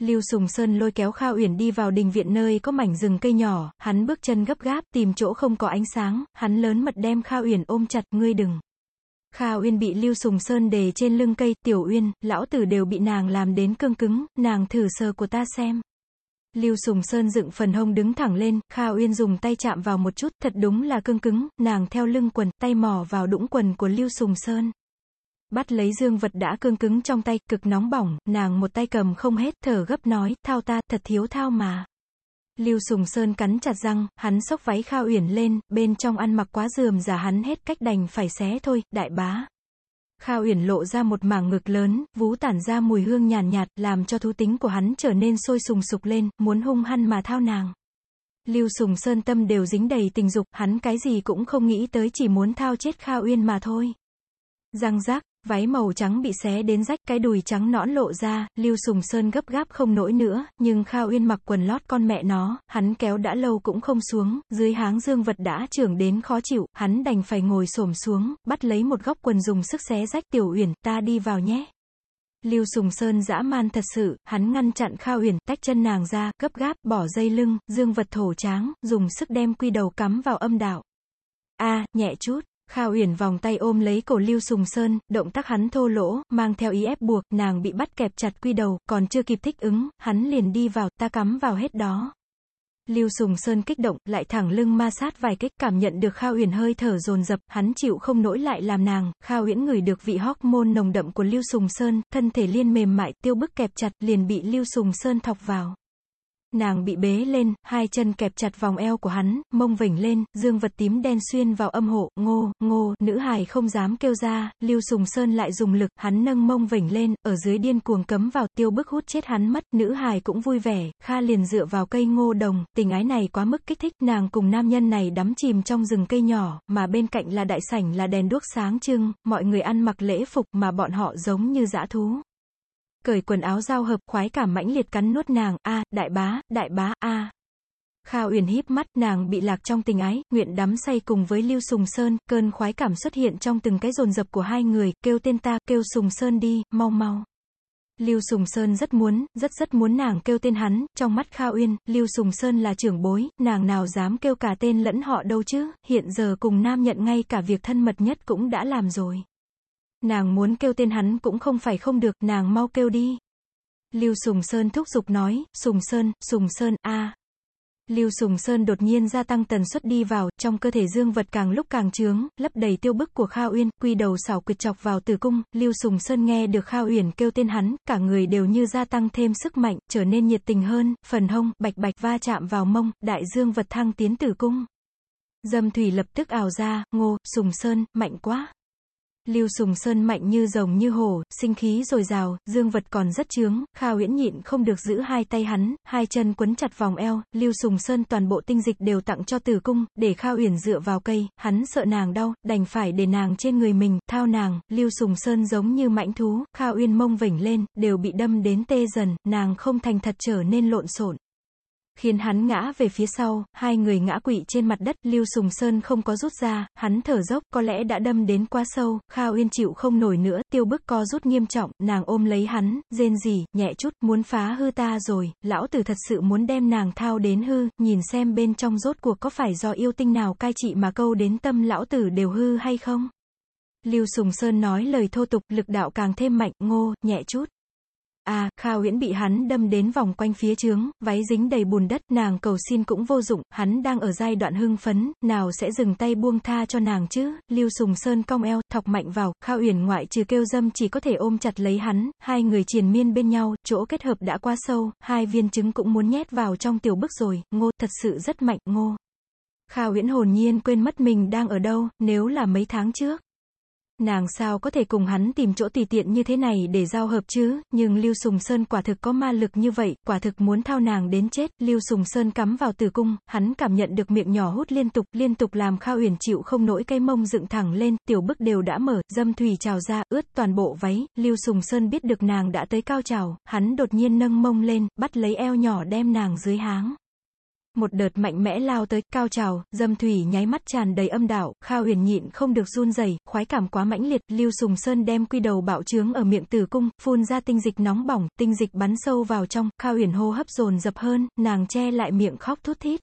Lưu Sùng Sơn lôi kéo Kha Uyển đi vào đình viện nơi có mảnh rừng cây nhỏ, hắn bước chân gấp gáp, tìm chỗ không có ánh sáng, hắn lớn mật đem Kha Uyển ôm chặt, ngươi đừng. Kha Uyên bị Lưu Sùng Sơn đề trên lưng cây, Tiểu Uyên, lão tử đều bị nàng làm đến cương cứng, nàng thử sờ của ta xem. Lưu Sùng Sơn dựng phần hông đứng thẳng lên, Kha Uyên dùng tay chạm vào một chút, thật đúng là cương cứng, nàng theo lưng quần, tay mò vào đũng quần của Lưu Sùng Sơn. Bắt lấy dương vật đã cương cứng trong tay, cực nóng bỏng, nàng một tay cầm không hết, thở gấp nói, thao ta, thật thiếu thao mà. Lưu Sùng Sơn cắn chặt răng, hắn xốc váy Kha Uyển lên, bên trong ăn mặc quá dườm giả hắn hết cách đành phải xé thôi, đại bá. Kha Uyển lộ ra một mảng ngực lớn, vú tản ra mùi hương nhàn nhạt, nhạt, làm cho thú tính của hắn trở nên sôi sùng sục lên, muốn hung hăng mà thao nàng. Lưu Sùng Sơn tâm đều dính đầy tình dục, hắn cái gì cũng không nghĩ tới chỉ muốn thao chết Kha Uyên mà thôi. Răng rác, váy màu trắng bị xé đến rách, cái đùi trắng nõn lộ ra, Lưu Sùng Sơn gấp gáp không nổi nữa, nhưng Kha Uyên mặc quần lót con mẹ nó, hắn kéo đã lâu cũng không xuống, dưới háng dương vật đã trưởng đến khó chịu, hắn đành phải ngồi xổm xuống, bắt lấy một góc quần dùng sức xé rách Tiểu Uyển, ta đi vào nhé. Lưu Sùng Sơn dã man thật sự, hắn ngăn chặn Kha Uyển, tách chân nàng ra, gấp gáp, bỏ dây lưng, dương vật thổ tráng, dùng sức đem quy đầu cắm vào âm đạo. A, nhẹ chút. Kha Uyển vòng tay ôm lấy cổ Lưu Sùng Sơn, động tác hắn thô lỗ, mang theo ý ép buộc, nàng bị bắt kẹp chặt quy đầu, còn chưa kịp thích ứng, hắn liền đi vào, ta cắm vào hết đó. Lưu Sùng Sơn kích động, lại thẳng lưng ma sát vài kích, cảm nhận được Kha Uyển hơi thở dồn dập, hắn chịu không nổi lại làm nàng, Kha Uyển ngửi được vị hormone nồng đậm của Lưu Sùng Sơn, thân thể liên mềm mại, tiêu bức kẹp chặt, liền bị Lưu Sùng Sơn thọc vào. Nàng bị bế lên, hai chân kẹp chặt vòng eo của hắn, mông vểnh lên, dương vật tím đen xuyên vào âm hộ, ngô, ngô, nữ hài không dám kêu ra, Lưu Sùng Sơn lại dùng lực, hắn nâng mông vểnh lên, ở dưới điên cuồng cấm vào, tiêu bức hút chết hắn mất, nữ hài cũng vui vẻ, Kha liền dựa vào cây ngô đồng, tình ái này quá mức kích thích, nàng cùng nam nhân này đắm chìm trong rừng cây nhỏ, mà bên cạnh là đại sảnh là đèn đuốc sáng trưng, mọi người ăn mặc lễ phục mà bọn họ giống như dã thú cởi quần áo giao hợp, khoái cảm mãnh liệt cắn nuốt nàng, a, đại bá, đại bá, a. Kha Uyển híp mắt, nàng bị lạc trong tình ái, nguyện đắm say cùng với Lưu Sùng Sơn, cơn khoái cảm xuất hiện trong từng cái dồn dập của hai người, kêu tên ta, kêu Sùng Sơn đi, mau mau. Lưu Sùng Sơn rất muốn, rất rất muốn nàng kêu tên hắn, trong mắt Kha Uyên, Lưu Sùng Sơn là trưởng bối, nàng nào dám kêu cả tên lẫn họ đâu chứ, hiện giờ cùng nam nhận ngay cả việc thân mật nhất cũng đã làm rồi. Nàng muốn kêu tên hắn cũng không phải không được, nàng mau kêu đi. Lưu Sùng Sơn thúc giục nói, Sùng Sơn, Sùng Sơn, a. Lưu Sùng Sơn đột nhiên gia tăng tần suất đi vào, trong cơ thể dương vật càng lúc càng trướng, lấp đầy tiêu bức của Kha Uyên, quy đầu xảo quyệt chọc vào tử cung, Lưu Sùng Sơn nghe được Kha Uyển kêu tên hắn, cả người đều như gia tăng thêm sức mạnh, trở nên nhiệt tình hơn, phần hông, bạch bạch va chạm vào mông, đại dương vật thăng tiến tử cung. Dâm thủy lập tức ảo ra, ngô, Sùng Sơn, mạnh quá. Lưu Sùng Sơn mạnh như rồng như hổ, sinh khí rồi rào, dương vật còn rất chướng, Kha Uyển nhịn không được giữ hai tay hắn, hai chân quấn chặt vòng eo, Lưu Sùng Sơn toàn bộ tinh dịch đều tặng cho Tử Cung, để Kha Uyển dựa vào cây, hắn sợ nàng đau, đành phải để nàng trên người mình, thao nàng, Lưu Sùng Sơn giống như mãnh thú, Kha Uyên mông vểnh lên, đều bị đâm đến tê dần, nàng không thành thật trở nên lộn xộn khiến hắn ngã về phía sau, hai người ngã quỵ trên mặt đất, Lưu Sùng Sơn không có rút ra, hắn thở dốc, có lẽ đã đâm đến quá sâu, Kha Uyên chịu không nổi nữa, tiêu bức co rút nghiêm trọng, nàng ôm lấy hắn, rên gì, nhẹ chút, muốn phá hư ta rồi, lão tử thật sự muốn đem nàng thao đến hư, nhìn xem bên trong rốt cuộc có phải do yêu tinh nào cai trị mà câu đến tâm lão tử đều hư hay không? Lưu Sùng Sơn nói lời thô tục, lực đạo càng thêm mạnh, ngô, nhẹ chút. À, Kha Uyển bị hắn đâm đến vòng quanh phía trướng, váy dính đầy bùn đất, nàng cầu xin cũng vô dụng, hắn đang ở giai đoạn hưng phấn, nào sẽ dừng tay buông tha cho nàng chứ, Lưu Sùng Sơn cong eo, thọc mạnh vào, Kha Uyển ngoại trừ kêu dâm chỉ có thể ôm chặt lấy hắn, hai người triền miên bên nhau, chỗ kết hợp đã qua sâu, hai viên trứng cũng muốn nhét vào trong tiểu bức rồi, ngô, thật sự rất mạnh, ngô. Kha Uyển hồn nhiên quên mất mình đang ở đâu, nếu là mấy tháng trước. Nàng sao có thể cùng hắn tìm chỗ tùy tiện như thế này để giao hợp chứ, nhưng Lưu Sùng Sơn quả thực có ma lực như vậy, quả thực muốn thao nàng đến chết, Lưu Sùng Sơn cắm vào tử cung, hắn cảm nhận được miệng nhỏ hút liên tục, liên tục làm Kha Uyển chịu không nổi cây mông dựng thẳng lên, tiểu bức đều đã mở, dâm thủy trào ra, ướt toàn bộ váy, Lưu Sùng Sơn biết được nàng đã tới cao trào, hắn đột nhiên nâng mông lên, bắt lấy eo nhỏ đem nàng dưới háng một đợt mạnh mẽ lao tới, cao trào, dâm thủy nháy mắt tràn đầy âm đạo, Kha Uyển nhịn không được run rẩy, khoái cảm quá mãnh liệt, Lưu Sùng Sơn đem quy đầu bạo trướng ở miệng tử cung, phun ra tinh dịch nóng bỏng, tinh dịch bắn sâu vào trong, Kha Uyển hô hấp dồn dập hơn, nàng che lại miệng khóc thút thít.